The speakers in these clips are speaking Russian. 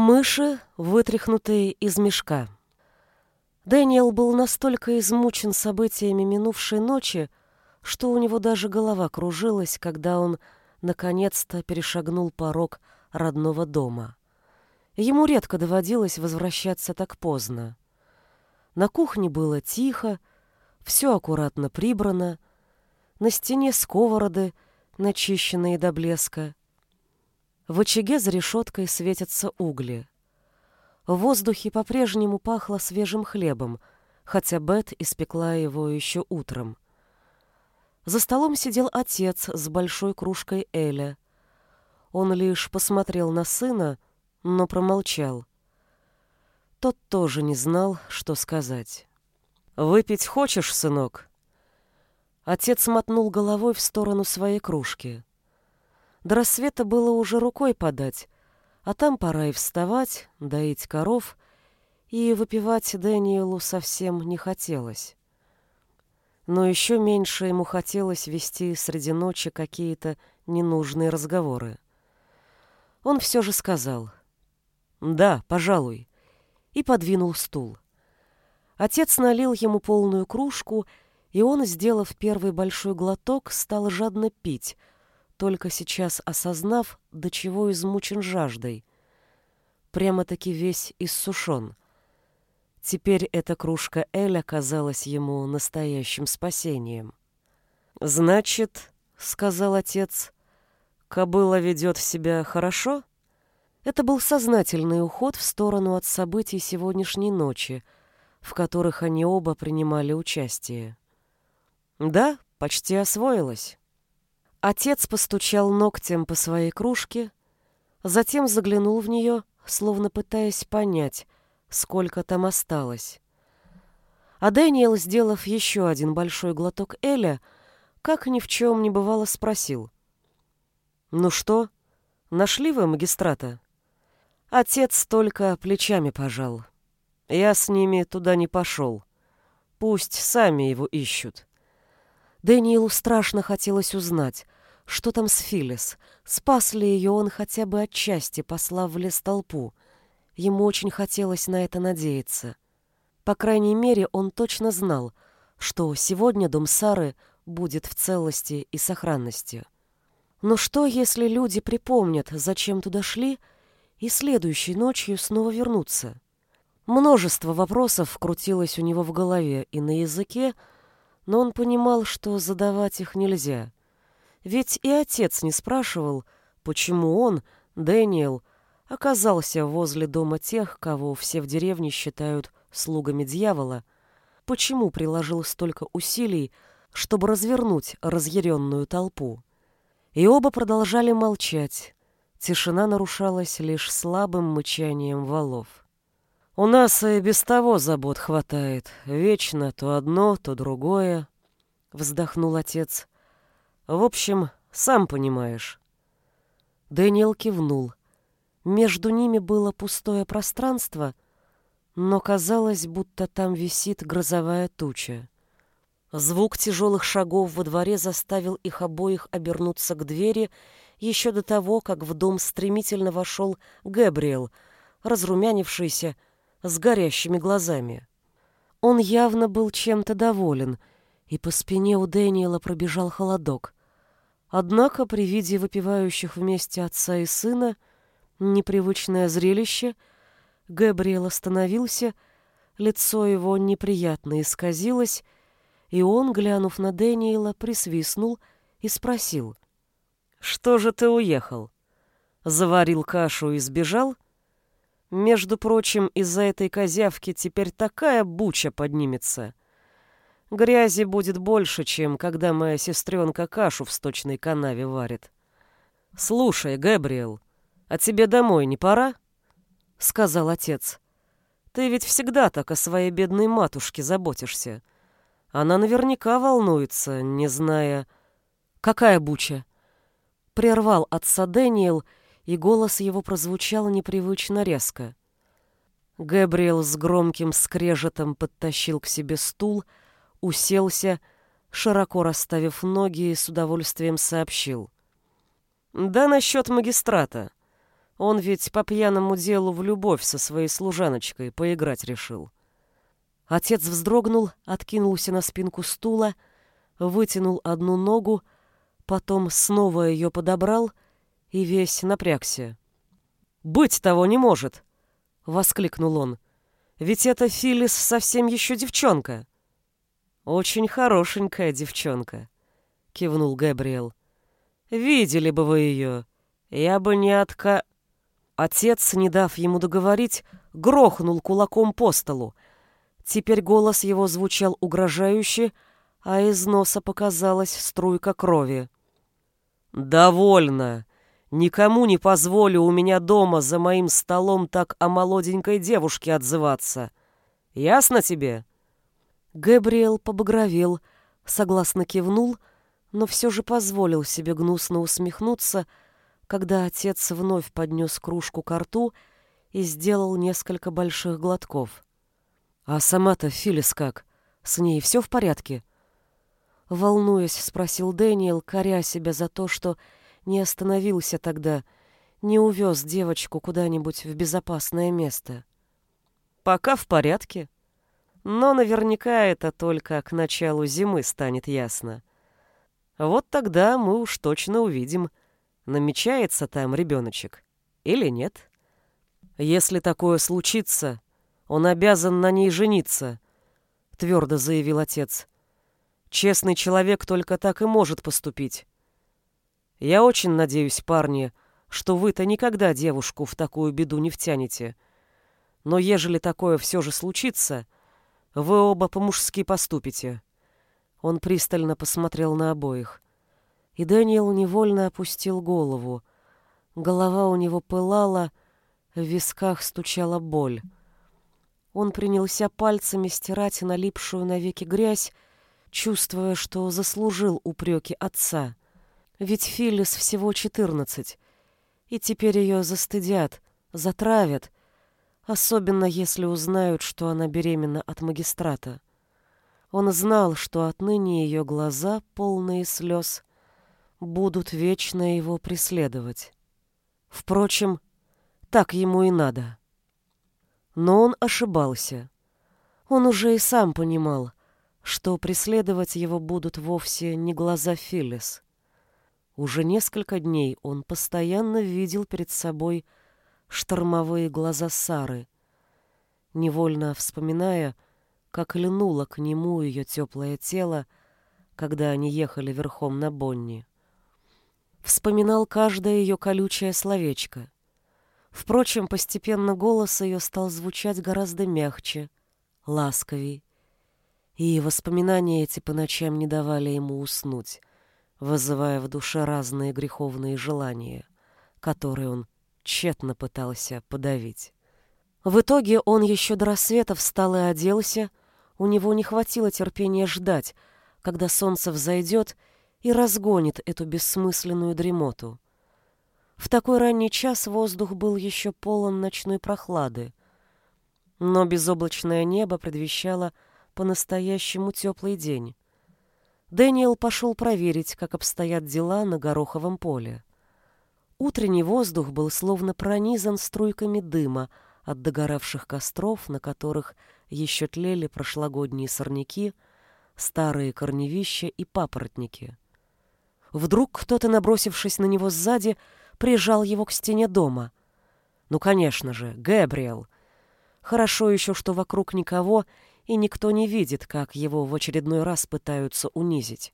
Мыши, вытряхнутые из мешка. Дэниел был настолько измучен событиями минувшей ночи, что у него даже голова кружилась, когда он наконец-то перешагнул порог родного дома. Ему редко доводилось возвращаться так поздно. На кухне было тихо, все аккуратно прибрано, на стене сковороды, начищенные до блеска. В очаге за решеткой светятся угли. В воздухе по-прежнему пахло свежим хлебом, хотя Бет испекла его еще утром. За столом сидел отец с большой кружкой Эля. Он лишь посмотрел на сына, но промолчал. Тот тоже не знал, что сказать. «Выпить хочешь, сынок?» Отец мотнул головой в сторону своей кружки. До рассвета было уже рукой подать, а там пора и вставать, доить коров, и выпивать Дэниелу совсем не хотелось. Но еще меньше ему хотелось вести среди ночи какие-то ненужные разговоры. Он все же сказал «Да, пожалуй», и подвинул стул. Отец налил ему полную кружку, и он, сделав первый большой глоток, стал жадно пить, только сейчас осознав, до чего измучен жаждой. Прямо-таки весь иссушен. Теперь эта кружка Эля казалась ему настоящим спасением. «Значит, — сказал отец, — кобыла ведет себя хорошо?» Это был сознательный уход в сторону от событий сегодняшней ночи, в которых они оба принимали участие. Да, почти освоилась. Отец постучал ногтем по своей кружке, затем заглянул в нее, словно пытаясь понять, сколько там осталось. А Дэниел, сделав еще один большой глоток Эля, как ни в чем не бывало, спросил. «Ну что, нашли вы магистрата?» Отец только плечами пожал. Я с ними туда не пошел. Пусть сами его ищут. Дэниелу страшно хотелось узнать, что там с Филис, спас ли ее он хотя бы отчасти, послав в лес толпу. Ему очень хотелось на это надеяться. По крайней мере, он точно знал, что сегодня дом Сары будет в целости и сохранности. Но что, если люди припомнят, зачем туда шли, и следующей ночью снова вернуться. Множество вопросов крутилось у него в голове и на языке, но он понимал, что задавать их нельзя. Ведь и отец не спрашивал, почему он, Дэниел, оказался возле дома тех, кого все в деревне считают слугами дьявола, почему приложил столько усилий, чтобы развернуть разъяренную толпу. И оба продолжали молчать, Тишина нарушалась лишь слабым мычанием валов. «У нас и без того забот хватает. Вечно то одно, то другое», — вздохнул отец. «В общем, сам понимаешь». Дэниел кивнул. Между ними было пустое пространство, но казалось, будто там висит грозовая туча. Звук тяжелых шагов во дворе заставил их обоих обернуться к двери еще до того, как в дом стремительно вошел Гэбриэл, разрумянившийся, с горящими глазами. Он явно был чем-то доволен, и по спине у Дэниела пробежал холодок. Однако при виде выпивающих вместе отца и сына непривычное зрелище, Гэбриэл остановился, лицо его неприятно исказилось, и он, глянув на Дэниела, присвистнул и спросил — что же ты уехал? Заварил кашу и сбежал? Между прочим, из-за этой козявки теперь такая буча поднимется. Грязи будет больше, чем когда моя сестренка кашу в сточной канаве варит. Слушай, Габриэл, а тебе домой не пора? Сказал отец. Ты ведь всегда так о своей бедной матушке заботишься. Она наверняка волнуется, не зная... Какая буча? Прервал отца Дэниел, и голос его прозвучал непривычно резко. Гэбриэл с громким скрежетом подтащил к себе стул, уселся, широко расставив ноги и с удовольствием сообщил. «Да насчет магистрата. Он ведь по пьяному делу в любовь со своей служаночкой поиграть решил. Отец вздрогнул, откинулся на спинку стула, вытянул одну ногу, потом снова ее подобрал и весь напрягся. «Быть того не может!» — воскликнул он. «Ведь это Филис совсем еще девчонка!» «Очень хорошенькая девчонка», — кивнул Габриэл. «Видели бы вы ее. Я бы не отка...» Отец, не дав ему договорить, грохнул кулаком по столу. Теперь голос его звучал угрожающе, а из носа показалась струйка крови. «Довольно! Никому не позволю у меня дома за моим столом так о молоденькой девушке отзываться. Ясно тебе?» Габриэл побагровел, согласно кивнул, но все же позволил себе гнусно усмехнуться, когда отец вновь поднес кружку к рту и сделал несколько больших глотков. «А сама-то Филис как? С ней все в порядке?» Волнуясь, спросил Дэниел, коря себя за то, что не остановился тогда, не увез девочку куда-нибудь в безопасное место. «Пока в порядке. Но наверняка это только к началу зимы станет ясно. Вот тогда мы уж точно увидим, намечается там ребеночек или нет. Если такое случится, он обязан на ней жениться», — твердо заявил отец. Честный человек только так и может поступить. Я очень надеюсь, парни, что вы-то никогда девушку в такую беду не втянете. Но ежели такое все же случится, вы оба по-мужски поступите. Он пристально посмотрел на обоих. И Дэниел невольно опустил голову. Голова у него пылала, в висках стучала боль. Он принялся пальцами стирать налипшую навеки грязь, чувствуя, что заслужил упреки отца. Ведь Филлис всего четырнадцать, и теперь ее застыдят, затравят, особенно если узнают, что она беременна от магистрата. Он знал, что отныне ее глаза, полные слез, будут вечно его преследовать. Впрочем, так ему и надо. Но он ошибался. Он уже и сам понимал, что преследовать его будут вовсе не глаза Филлис. Уже несколько дней он постоянно видел перед собой штормовые глаза Сары, невольно вспоминая, как льнуло к нему ее теплое тело, когда они ехали верхом на Бонни. Вспоминал каждое ее колючее словечко. Впрочем, постепенно голос ее стал звучать гораздо мягче, ласковей, и воспоминания эти по ночам не давали ему уснуть, вызывая в душе разные греховные желания, которые он тщетно пытался подавить. В итоге он еще до рассвета встал и оделся, у него не хватило терпения ждать, когда солнце взойдет и разгонит эту бессмысленную дремоту. В такой ранний час воздух был еще полон ночной прохлады, но безоблачное небо предвещало по-настоящему теплый день. Дэниел пошел проверить, как обстоят дела на Гороховом поле. Утренний воздух был словно пронизан струйками дыма от догоравших костров, на которых еще тлели прошлогодние сорняки, старые корневища и папоротники. Вдруг кто-то, набросившись на него сзади, прижал его к стене дома. Ну, конечно же, Гэбриэл. Хорошо еще, что вокруг никого, и никто не видит, как его в очередной раз пытаются унизить.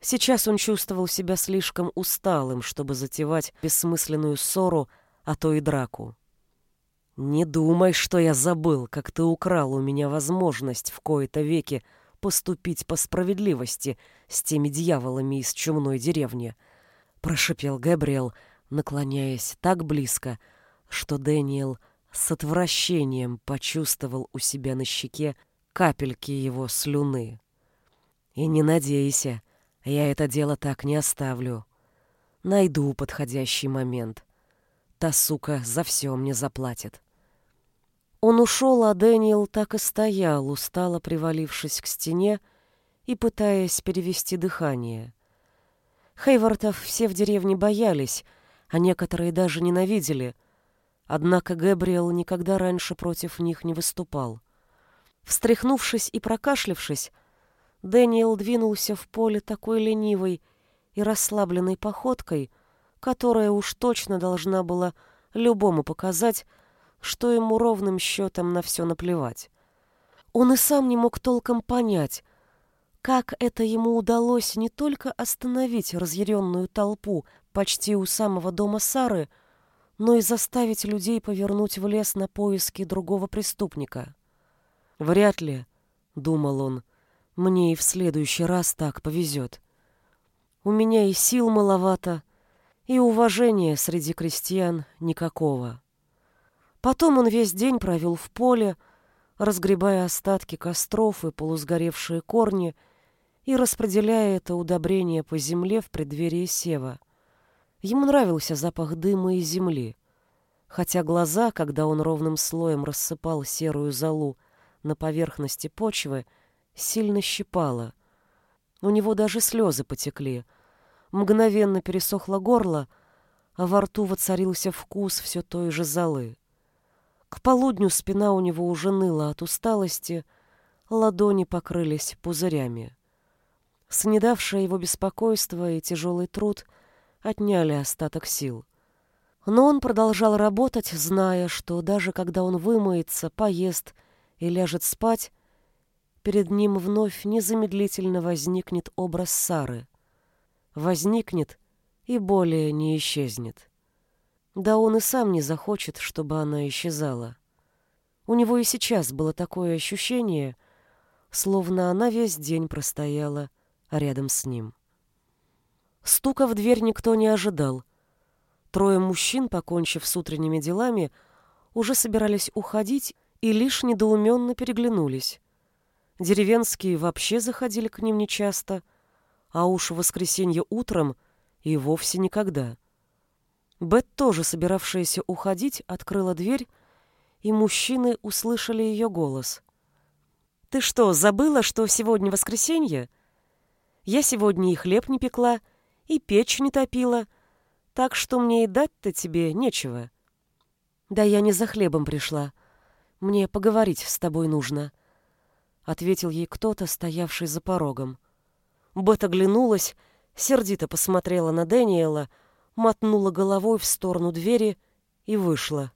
Сейчас он чувствовал себя слишком усталым, чтобы затевать бессмысленную ссору, а то и драку. «Не думай, что я забыл, как ты украл у меня возможность в кои-то веки поступить по справедливости с теми дьяволами из чумной деревни», — прошипел Габриэл, наклоняясь так близко, что Дэниел с отвращением почувствовал у себя на щеке капельки его слюны. И не надейся, я это дело так не оставлю. Найду подходящий момент. Та сука за все мне заплатит. Он ушел, а Дэниел так и стоял, устало привалившись к стене и пытаясь перевести дыхание. Хейвартов все в деревне боялись, а некоторые даже ненавидели. Однако Гэбриэл никогда раньше против них не выступал. Встряхнувшись и прокашлявшись, Дэниел двинулся в поле такой ленивой и расслабленной походкой, которая уж точно должна была любому показать, что ему ровным счетом на все наплевать. Он и сам не мог толком понять, как это ему удалось не только остановить разъяренную толпу почти у самого дома Сары, но и заставить людей повернуть в лес на поиски другого преступника. «Вряд ли», — думал он, — «мне и в следующий раз так повезет. У меня и сил маловато, и уважения среди крестьян никакого». Потом он весь день провел в поле, разгребая остатки костров и полусгоревшие корни и распределяя это удобрение по земле в преддверии сева. Ему нравился запах дыма и земли, хотя глаза, когда он ровным слоем рассыпал серую золу на поверхности почвы, сильно щипало. У него даже слезы потекли. Мгновенно пересохло горло, а во рту воцарился вкус все той же золы. К полудню спина у него уже ныла от усталости, ладони покрылись пузырями. Снедавшее его беспокойство и тяжелый труд отняли остаток сил. Но он продолжал работать, зная, что даже когда он вымоется, поест и ляжет спать, перед ним вновь незамедлительно возникнет образ Сары. Возникнет и более не исчезнет. Да он и сам не захочет, чтобы она исчезала. У него и сейчас было такое ощущение, словно она весь день простояла рядом с ним. Стука в дверь никто не ожидал. Трое мужчин, покончив с утренними делами, уже собирались уходить и лишь недоуменно переглянулись. Деревенские вообще заходили к ним нечасто, а уж в воскресенье утром и вовсе никогда. Бет, тоже собиравшаяся уходить, открыла дверь, и мужчины услышали ее голос. «Ты что, забыла, что сегодня воскресенье? Я сегодня и хлеб не пекла, и печь не топила, так что мне и дать-то тебе нечего». «Да я не за хлебом пришла. Мне поговорить с тобой нужно», — ответил ей кто-то, стоявший за порогом. Бет оглянулась, сердито посмотрела на Дэниела — мотнула головой в сторону двери и вышла.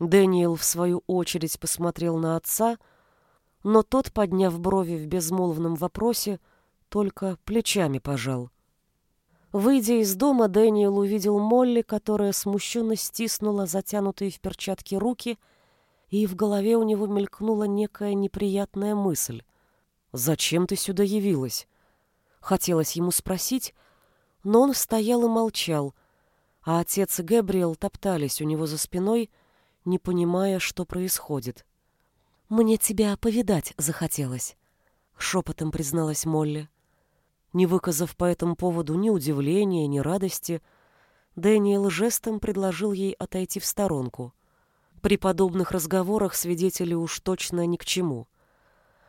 Дэниел, в свою очередь, посмотрел на отца, но тот, подняв брови в безмолвном вопросе, только плечами пожал. Выйдя из дома, Дэниел увидел Молли, которая смущенно стиснула затянутые в перчатки руки, и в голове у него мелькнула некая неприятная мысль. «Зачем ты сюда явилась?» Хотелось ему спросить, но он стоял и молчал, а отец и Гэбриэл топтались у него за спиной, не понимая, что происходит. «Мне тебя повидать захотелось», — шепотом призналась Молли. Не выказав по этому поводу ни удивления, ни радости, Дэниел жестом предложил ей отойти в сторонку. При подобных разговорах свидетели уж точно ни к чему.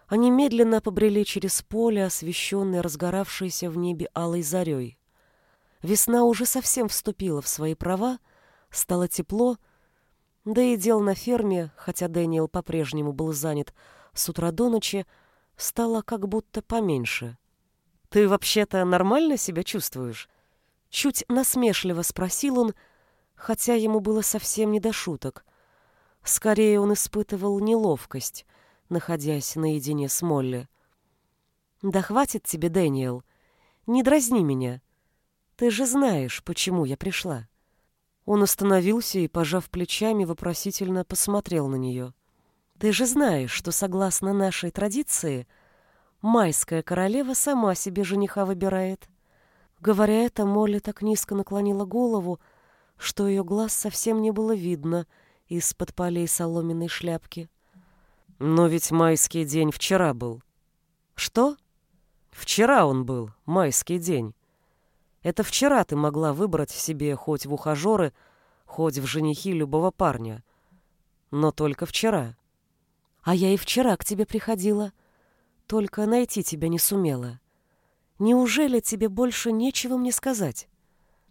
Они медленно побрели через поле, освещенное разгоравшейся в небе алой зарей. Весна уже совсем вступила в свои права, стало тепло, да и дел на ферме, хотя Дэниел по-прежнему был занят с утра до ночи, стало как будто поменьше. «Ты вообще-то нормально себя чувствуешь?» Чуть насмешливо спросил он, хотя ему было совсем не до шуток. Скорее он испытывал неловкость, находясь наедине с Молли. «Да хватит тебе, Дэниел. Не дразни меня. Ты же знаешь, почему я пришла. Он остановился и, пожав плечами, вопросительно посмотрел на нее. Ты же знаешь, что согласно нашей традиции, майская королева сама себе жениха выбирает. Говоря это, Молли так низко наклонила голову, что ее глаз совсем не было видно из-под полей соломенной шляпки. Но ведь майский день вчера был. Что? Вчера он был, майский день. Это вчера ты могла выбрать себе хоть в ухажеры, хоть в женихи любого парня. Но только вчера. А я и вчера к тебе приходила. Только найти тебя не сумела. Неужели тебе больше нечего мне сказать?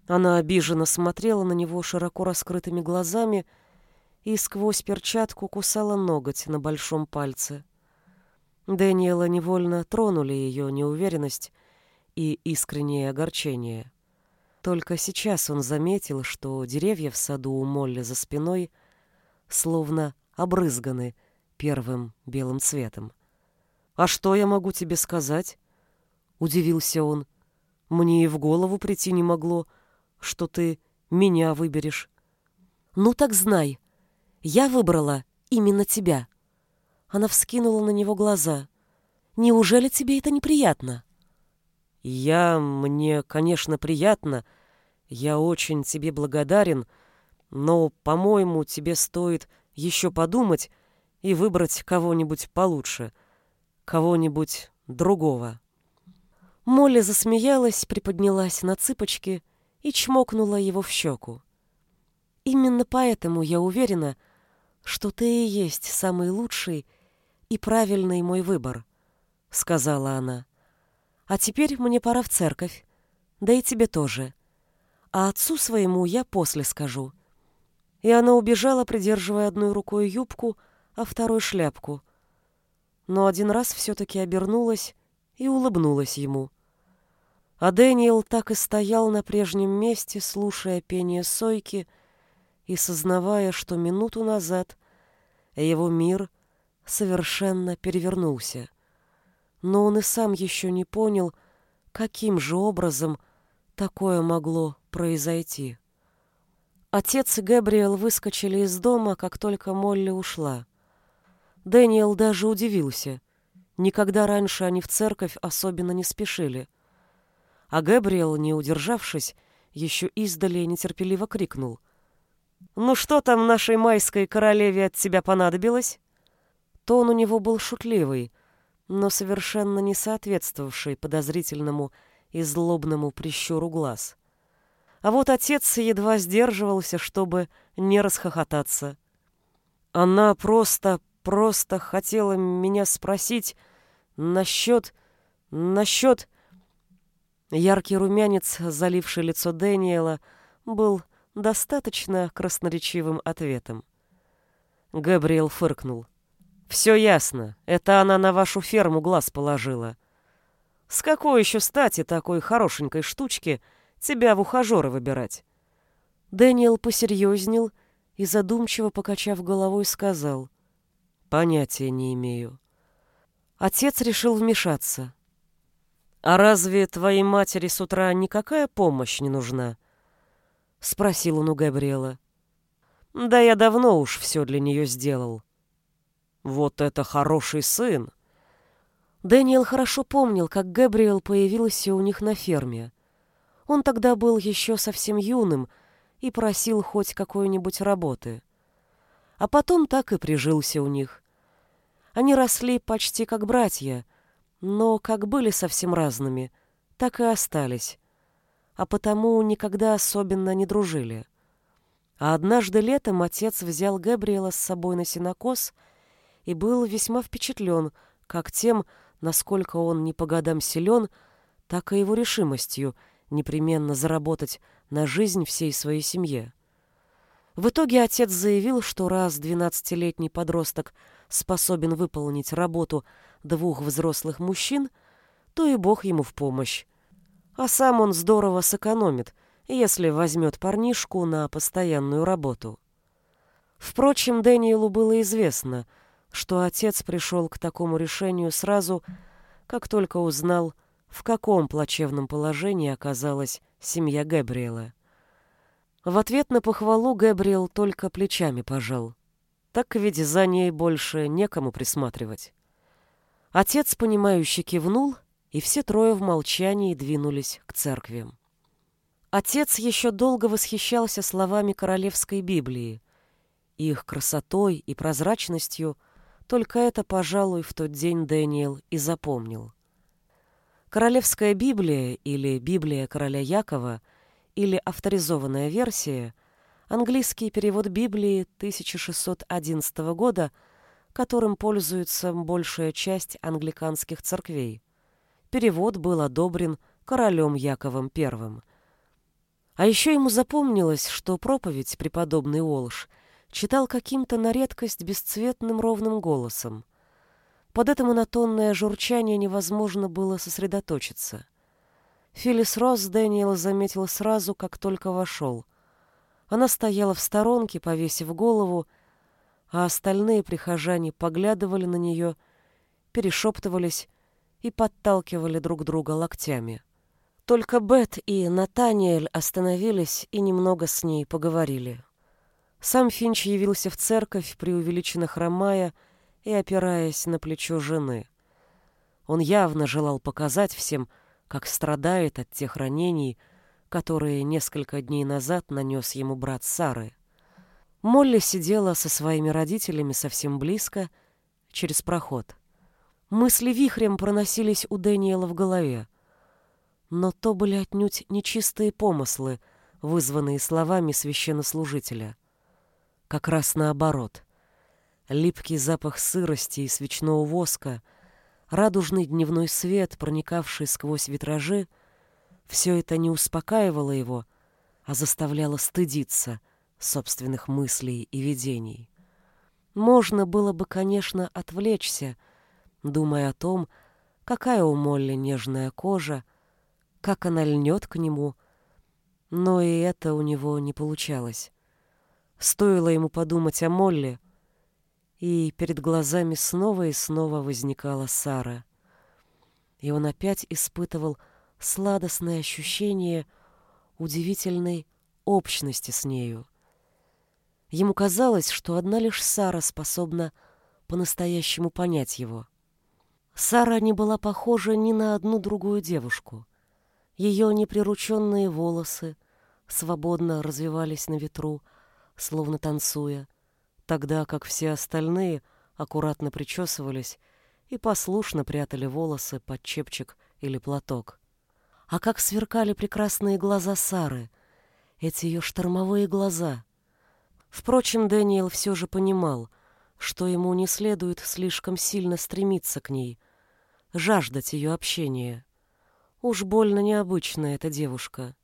Она обиженно смотрела на него широко раскрытыми глазами и сквозь перчатку кусала ноготь на большом пальце. Дэниела невольно тронули ее неуверенность и искреннее огорчение. Только сейчас он заметил, что деревья в саду у Молли за спиной словно обрызганы первым белым цветом. «А что я могу тебе сказать?» — удивился он. «Мне и в голову прийти не могло, что ты меня выберешь». «Ну так знай, я выбрала именно тебя». Она вскинула на него глаза. «Неужели тебе это неприятно?» «Я... мне, конечно, приятно. Я очень тебе благодарен, но, по-моему, тебе стоит еще подумать и выбрать кого-нибудь получше, кого-нибудь другого». Молли засмеялась, приподнялась на цыпочки и чмокнула его в щеку. «Именно поэтому я уверена, что ты и есть самый лучший и правильный мой выбор», — сказала она. «А теперь мне пора в церковь, да и тебе тоже. А отцу своему я после скажу». И она убежала, придерживая одной рукой юбку, а второй шляпку. Но один раз все-таки обернулась и улыбнулась ему. А Дэниел так и стоял на прежнем месте, слушая пение сойки и сознавая, что минуту назад его мир — совершенно перевернулся. Но он и сам еще не понял, каким же образом такое могло произойти. Отец и Габриэл выскочили из дома, как только Молли ушла. Дэниел даже удивился. Никогда раньше они в церковь особенно не спешили. А Габриэл, не удержавшись, еще издали нетерпеливо крикнул. «Ну что там нашей майской королеве от тебя понадобилось?» Тон у него был шутливый, но совершенно не соответствовавший подозрительному и злобному прищуру глаз. А вот отец едва сдерживался, чтобы не расхохотаться. Она просто, просто хотела меня спросить насчет... насчет... Яркий румянец, заливший лицо Дэниела, был достаточно красноречивым ответом. Габриэл фыркнул. Все ясно. Это она на вашу ферму глаз положила. С какой еще стати такой хорошенькой штучки тебя в ухажеры выбирать? Дэниел посерьезнел и, задумчиво покачав головой, сказал. Понятия не имею. Отец решил вмешаться. «А разве твоей матери с утра никакая помощь не нужна?» — спросил он у Габриэла. «Да я давно уж все для нее сделал. Вот это хороший сын! Дэниел хорошо помнил, как Гэбриэл появился у них на ферме. Он тогда был еще совсем юным и просил хоть какой-нибудь работы. А потом так и прижился у них. Они росли почти как братья, но как были совсем разными, так и остались, а потому никогда особенно не дружили. А однажды летом отец взял Габриэла с собой на сенокос — и был весьма впечатлен как тем, насколько он не по годам силен, так и его решимостью непременно заработать на жизнь всей своей семье. В итоге отец заявил, что раз двенадцатилетний подросток способен выполнить работу двух взрослых мужчин, то и Бог ему в помощь. А сам он здорово сэкономит, если возьмет парнишку на постоянную работу. Впрочем, Дэниелу было известно — что отец пришел к такому решению сразу, как только узнал, в каком плачевном положении оказалась семья Габриэла. В ответ на похвалу Габриэл только плечами пожал. Так ведь за ней больше некому присматривать. Отец, понимающе кивнул, и все трое в молчании двинулись к церкви. Отец еще долго восхищался словами королевской Библии, их красотой и прозрачностью – только это, пожалуй, в тот день Дэниел и запомнил. Королевская Библия или Библия короля Якова или авторизованная версия – английский перевод Библии 1611 года, которым пользуется большая часть англиканских церквей. Перевод был одобрен королем Яковом I. А еще ему запомнилось, что проповедь преподобный Уолш читал каким-то на редкость бесцветным ровным голосом. Под это монотонное журчание невозможно было сосредоточиться. Филлис Росс Дэниел заметил сразу, как только вошел. Она стояла в сторонке, повесив голову, а остальные прихожане поглядывали на нее, перешептывались и подталкивали друг друга локтями. Только Бет и Натаниэль остановились и немного с ней поговорили. Сам Финч явился в церковь, преувеличенно хромая и опираясь на плечо жены. Он явно желал показать всем, как страдает от тех ранений, которые несколько дней назад нанес ему брат Сары. Молли сидела со своими родителями совсем близко, через проход. Мысли вихрем проносились у Дэниела в голове. Но то были отнюдь нечистые помыслы, вызванные словами священнослужителя. Как раз наоборот. Липкий запах сырости и свечного воска, радужный дневной свет, проникавший сквозь витражи, все это не успокаивало его, а заставляло стыдиться собственных мыслей и видений. Можно было бы, конечно, отвлечься, думая о том, какая у Молли нежная кожа, как она льнет к нему, но и это у него не получалось. Стоило ему подумать о Молли, и перед глазами снова и снова возникала Сара. И он опять испытывал сладостное ощущение удивительной общности с нею. Ему казалось, что одна лишь Сара способна по-настоящему понять его. Сара не была похожа ни на одну другую девушку. Ее неприрученные волосы свободно развивались на ветру, словно танцуя, тогда как все остальные аккуратно причесывались и послушно прятали волосы под чепчик или платок. А как сверкали прекрасные глаза Сары, эти ее штормовые глаза. Впрочем, Дэниел все же понимал, что ему не следует слишком сильно стремиться к ней, жаждать ее общения. Уж больно необычная эта девушка.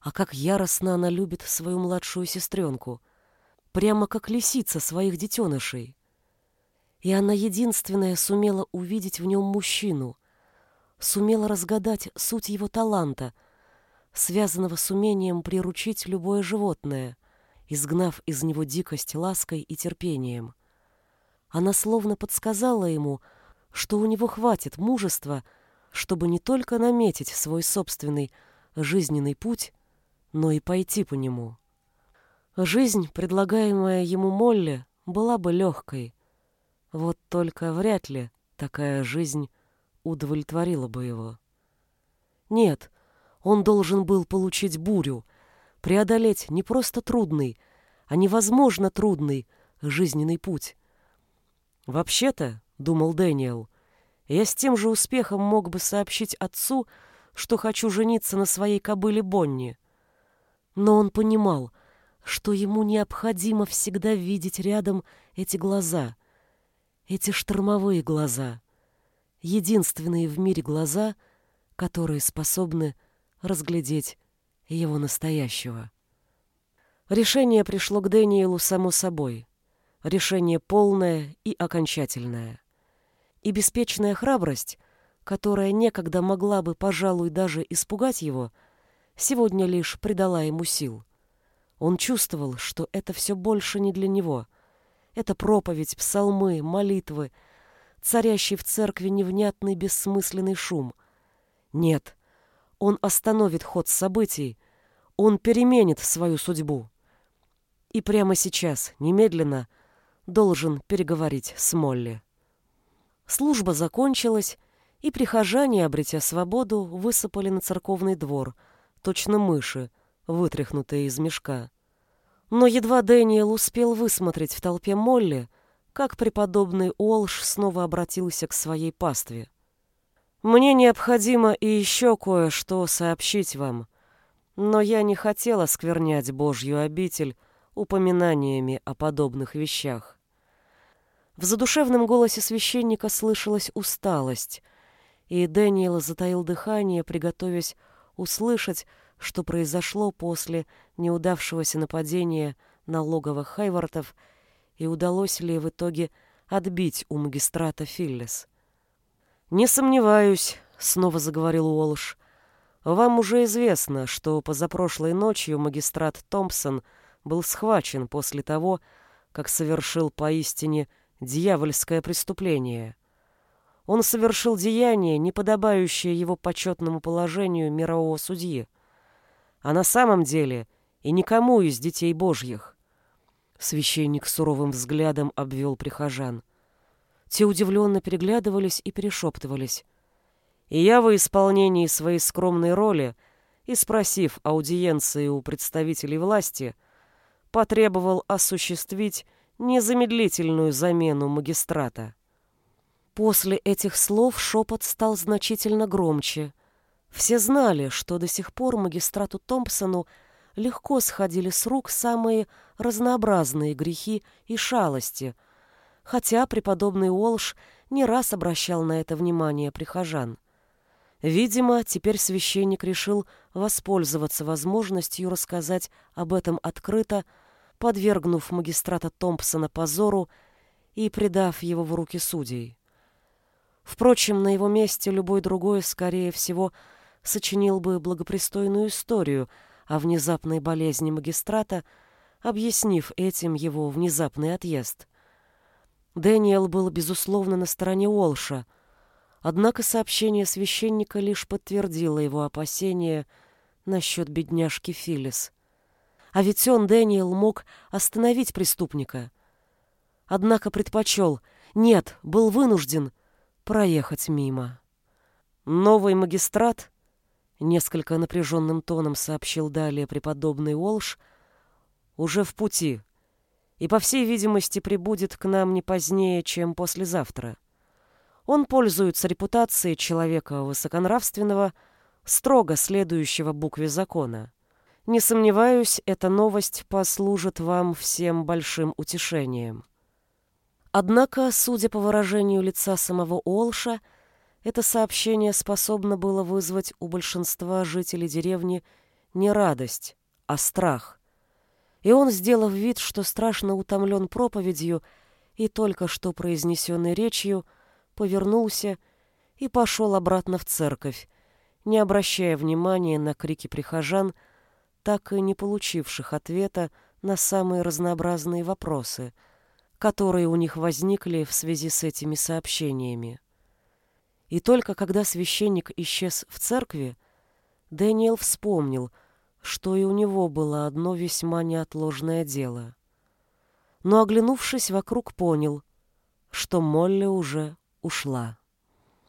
А как яростно она любит свою младшую сестренку, прямо как лисица своих детенышей. И она единственная сумела увидеть в нем мужчину, сумела разгадать суть его таланта, связанного с умением приручить любое животное, изгнав из него дикость лаской и терпением. Она словно подсказала ему, что у него хватит мужества — чтобы не только наметить свой собственный жизненный путь, но и пойти по нему. Жизнь, предлагаемая ему Молли, была бы легкой. Вот только вряд ли такая жизнь удовлетворила бы его. Нет, он должен был получить бурю, преодолеть не просто трудный, а невозможно трудный жизненный путь. Вообще-то, думал Дэниел, я с тем же успехом мог бы сообщить отцу, что хочу жениться на своей кобыле Бонни. Но он понимал, что ему необходимо всегда видеть рядом эти глаза, эти штормовые глаза, единственные в мире глаза, которые способны разглядеть его настоящего. Решение пришло к Дэниелу само собой. Решение полное и окончательное и беспечная храбрость, которая некогда могла бы, пожалуй, даже испугать его, сегодня лишь придала ему сил. Он чувствовал, что это все больше не для него. Это проповедь, псалмы, молитвы, царящий в церкви невнятный бессмысленный шум. Нет, он остановит ход событий, он переменит свою судьбу. И прямо сейчас, немедленно, должен переговорить с Молли. Служба закончилась, и прихожане, обретя свободу, высыпали на церковный двор, точно мыши, вытряхнутые из мешка. Но едва Дэниел успел высмотреть в толпе Молли, как преподобный Уолш снова обратился к своей пастве. «Мне необходимо и еще кое-что сообщить вам, но я не хотела сквернять Божью обитель упоминаниями о подобных вещах. В задушевном голосе священника слышалась усталость, и Дэниел затаил дыхание, приготовясь услышать, что произошло после неудавшегося нападения на логово Хайвартов и удалось ли в итоге отбить у магистрата Филлес. «Не сомневаюсь», — снова заговорил Уолш, — «вам уже известно, что позапрошлой ночью магистрат Томпсон был схвачен после того, как совершил поистине дьявольское преступление. Он совершил деяние, не подобающее его почетному положению мирового судьи а на самом деле и никому из детей божьих. Священник суровым взглядом обвел прихожан. Те удивленно переглядывались и перешептывались. И я во исполнении своей скромной роли и спросив аудиенции у представителей власти, потребовал осуществить незамедлительную замену магистрата. После этих слов шепот стал значительно громче — все знали, что до сих пор магистрату Томпсону легко сходили с рук самые разнообразные грехи и шалости, хотя преподобный Уолш не раз обращал на это внимание прихожан. Видимо, теперь священник решил воспользоваться возможностью рассказать об этом открыто, подвергнув магистрата Томпсона позору и предав его в руки судей. Впрочем, на его месте любой другой, скорее всего, сочинил бы благопристойную историю о внезапной болезни магистрата, объяснив этим его внезапный отъезд. Дэниел был, безусловно, на стороне Уолша, однако сообщение священника лишь подтвердило его опасения насчет бедняжки Филлис. А ведь он, Дэниел, мог остановить преступника. Однако предпочел, нет, был вынужден проехать мимо. Новый магистрат Несколько напряженным тоном сообщил далее преподобный Уолш, уже в пути, и, по всей видимости, прибудет к нам не позднее, чем послезавтра. Он пользуется репутацией человека высоконравственного, строго следующего букве закона. Не сомневаюсь, эта новость послужит вам всем большим утешением. Однако, судя по выражению лица самого Олша, это сообщение способно было вызвать у большинства жителей деревни не радость, а страх. И он, сделав вид, что страшно утомлен проповедью и только что произнесенной речью, повернулся и пошел обратно в церковь, не обращая внимания на крики прихожан, так и не получивших ответа на самые разнообразные вопросы, которые у них возникли в связи с этими сообщениями. И только когда священник исчез в церкви, Дэниел вспомнил, что и у него было одно весьма неотложное дело. Но, оглянувшись вокруг, понял, что Молли уже ушла.